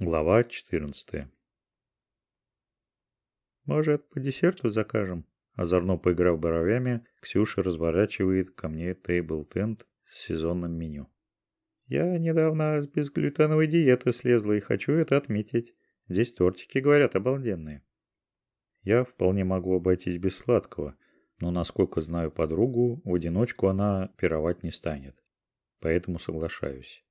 Глава 14. Может, по десерту закажем? Озорно поиграв бровями, Ксюша разворачивает ко мне тейбл-тент с сезонным меню. Я недавно с безглютеновой диеты слезла и хочу это отметить. Здесь тортики, говорят, обалденные. Я вполне могу обойтись без сладкого, но, насколько знаю подругу, в одиночку она пировать не станет. Поэтому соглашаюсь.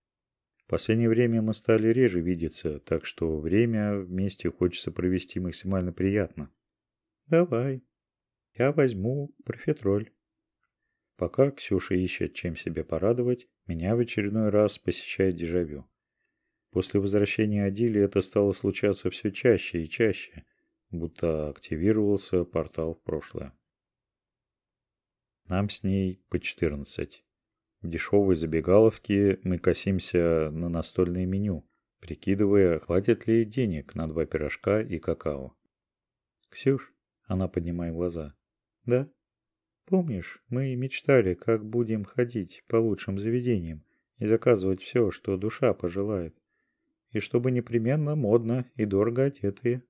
Последнее время мы стали реже видеться, так что время вместе хочется провести максимально приятно. Давай. Я возьму профитроль. Пока Ксюша ищет, чем себя порадовать, меня в очередной раз посещает дежавю. После возвращения Адили это стало случаться все чаще и чаще, будто активировался портал в прошлое. Нам с ней по 14. Дешевой забегаловке мы косимся на настольное меню, прикидывая, хватит ли денег на два пирожка и какао. «Ксюш», — она поднимает глаза, — «да? Помнишь, мы мечтали, как будем ходить по лучшим заведениям и заказывать все, что душа пожелает, и чтобы непременно модно и дорого одетые».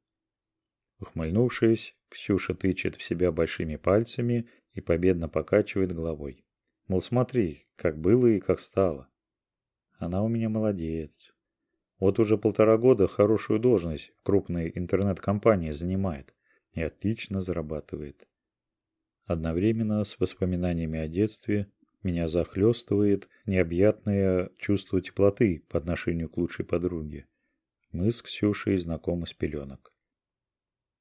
Ухмыльнувшись, Ксюша тычет в себя большими пальцами и победно покачивает головой. Мол, смотри, как было и как стало. Она у меня молодец. Вот уже полтора года хорошую должность в крупной интернет-компании занимает и отлично зарабатывает. Одновременно с воспоминаниями о детстве меня захлестывает необъятное чувство теплоты по отношению к лучшей подруге. Мы с Ксюшей знакомы с пеленок.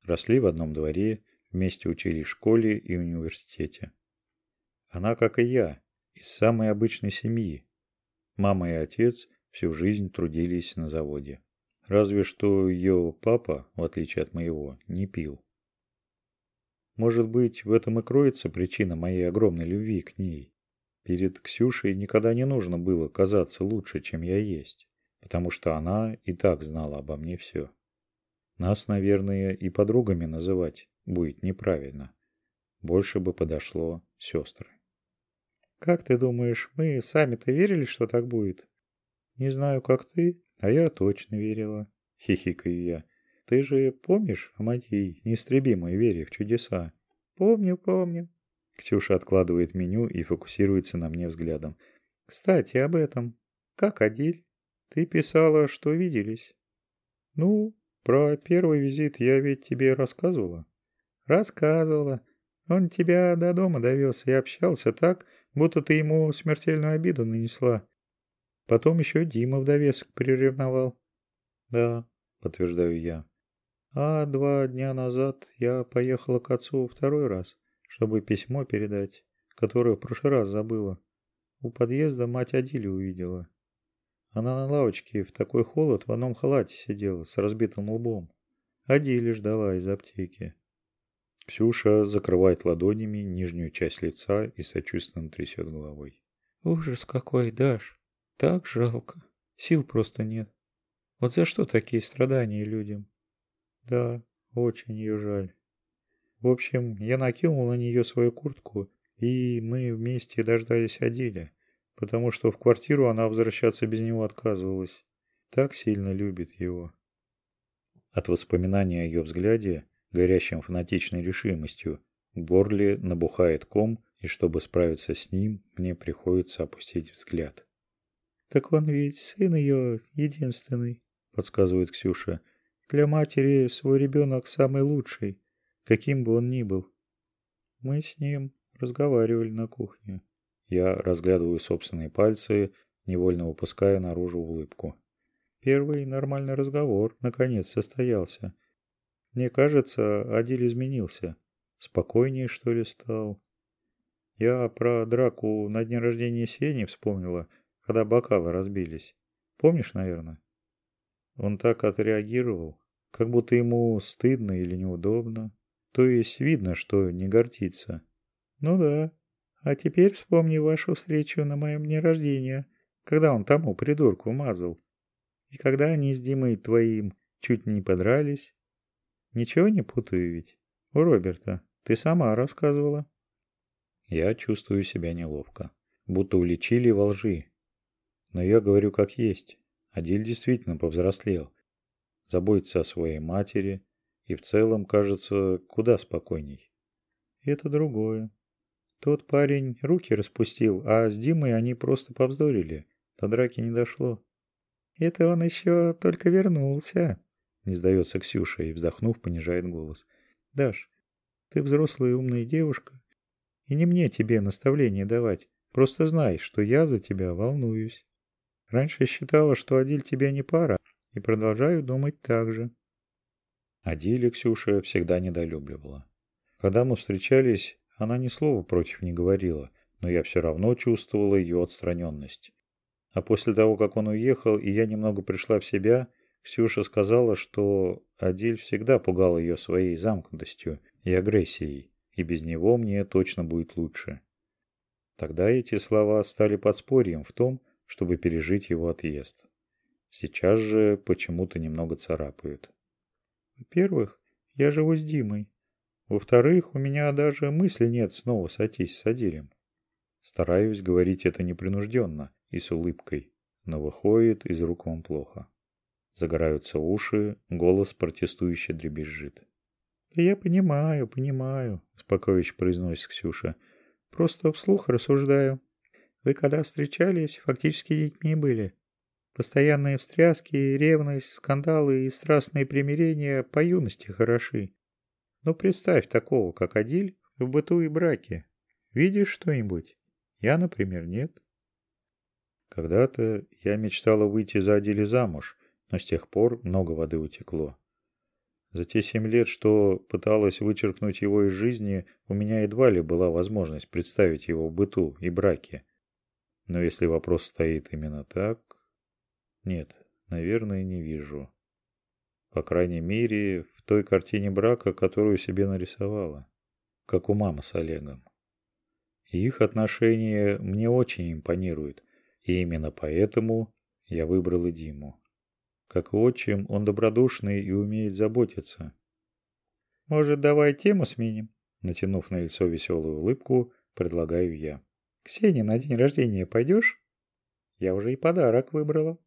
Росли в одном дворе, вместе учились в школе и университете. Она, как и я, из самой обычной семьи. Мама и отец всю жизнь трудились на заводе. Разве что ее папа, в отличие от моего, не пил. Может быть, в этом и кроется причина моей огромной любви к ней. Перед Ксюшей никогда не нужно было казаться лучше, чем я есть, потому что она и так знала обо мне все. Нас, наверное, и подругами называть будет неправильно. Больше бы подошло сестры. Как ты думаешь, мы сами-то верили, что так будет? Не знаю, как ты, а я точно верила. Хихикаю я. Ты же помнишь о моей неистребимой вере в чудеса? Помню, помню. Ксюша откладывает меню и фокусируется на мне взглядом. Кстати, об этом. Как Адиль? Ты писала, что виделись. Ну, про первый визит я ведь тебе рассказывала. Рассказывала. Он тебя до дома довез и общался так, будто ты ему смертельную обиду нанесла. Потом еще Дима в приревновал. Да, подтверждаю я. А два дня назад я поехала к отцу второй раз, чтобы письмо передать, которое в прошлый раз забыла. У подъезда мать Адили увидела. Она на лавочке в такой холод в одном халате сидела с разбитым лбом. Адили ждала из аптеки. Ксюша закрывает ладонями нижнюю часть лица и сочувственно трясет головой. Ужас какой, Даш. Так жалко. Сил просто нет. Вот за что такие страдания людям? Да, очень ее жаль. В общем, я накинул на нее свою куртку, и мы вместе дождались Адиля, потому что в квартиру она возвращаться без него отказывалась. Так сильно любит его. От воспоминания о ее взгляде горящим фанатичной решимостью. В горле набухает ком, и чтобы справиться с ним, мне приходится опустить взгляд. «Так он ведь сын ее единственный», — подсказывает Ксюша. «Для матери свой ребенок самый лучший, каким бы он ни был». Мы с ним разговаривали на кухне. Я разглядываю собственные пальцы, невольно выпуская наружу улыбку. Первый нормальный разговор, наконец, состоялся. Мне кажется, Адиль изменился. Спокойнее, что ли, стал. Я про драку на дне рождения Сени вспомнила, когда бокалы разбились. Помнишь, наверное? Он так отреагировал, как будто ему стыдно или неудобно. То есть видно, что не гордится. Ну да. А теперь вспомни вашу встречу на моем дне рождения, когда он тому придурку мазал. И когда они с Димой твоим чуть не подрались. Ничего не путаю ведь? У Роберта. Ты сама рассказывала. Я чувствую себя неловко. Будто уличили во лжи. Но я говорю как есть. Адиль действительно повзрослел. заботится о своей матери и в целом кажется куда спокойней. Это другое. Тот парень руки распустил, а с Димой они просто повздорили. До драки не дошло. Это он еще только вернулся, не сдается Ксюша и, вздохнув, понижает голос. Даш, ты взрослая и умная девушка, и не мне тебе наставления давать. Просто знай, что я за тебя волнуюсь. Раньше считала, что Адиль тебе не пара, и продолжаю думать так же. Адиль Ксюша всегда недолюбливала. Когда мы встречались, она ни слова против не говорила, но я все равно чувствовала ее отстраненность. А после того, как он уехал, и я немного пришла в себя, Ксюша сказала, что Адиль всегда пугал ее своей замкнутостью и агрессией, и без него мне точно будет лучше. Тогда эти слова стали подспорьем в том, чтобы пережить его отъезд. Сейчас же почему-то немного царапают. Во-первых, я живу с Димой. Во-вторых, у меня даже мысли нет снова сойтись с Адилем. Стараюсь говорить это непринужденно и с улыбкой, но выходит из рук вам плохо. Загораются уши, голос протестующе дребезжит. «Да я понимаю, понимаю», — успокоивающе произносит Ксюша. «Просто вслух рассуждаю. Вы когда встречались, фактически детьми были. Постоянные встряски, ревность, скандалы и страстные примирения по юности хороши. Но представь такого, как Адиль, в быту и браке. Видишь что-нибудь? Я, например, нет. Когда-то я мечтала выйти за Адиля замуж, но с тех пор много воды утекло. За те семь лет, что пыталась вычеркнуть его из жизни, у меня едва ли была возможность представить его в быту и браке. Но если вопрос стоит именно так... Нет, наверное, не вижу. По крайней мере, в той картине брака, которую себе нарисовала. Как у мамы с Олегом. Их отношения мне очень импонируют, и именно поэтому я выбрала Диму. Как отчим, он добродушный и умеет заботиться. «Может, давай тему сменим?» Натянув на лицо веселую улыбку, предлагаю я. «Ксения, на день рождения пойдешь?» «Я уже и подарок выбрала».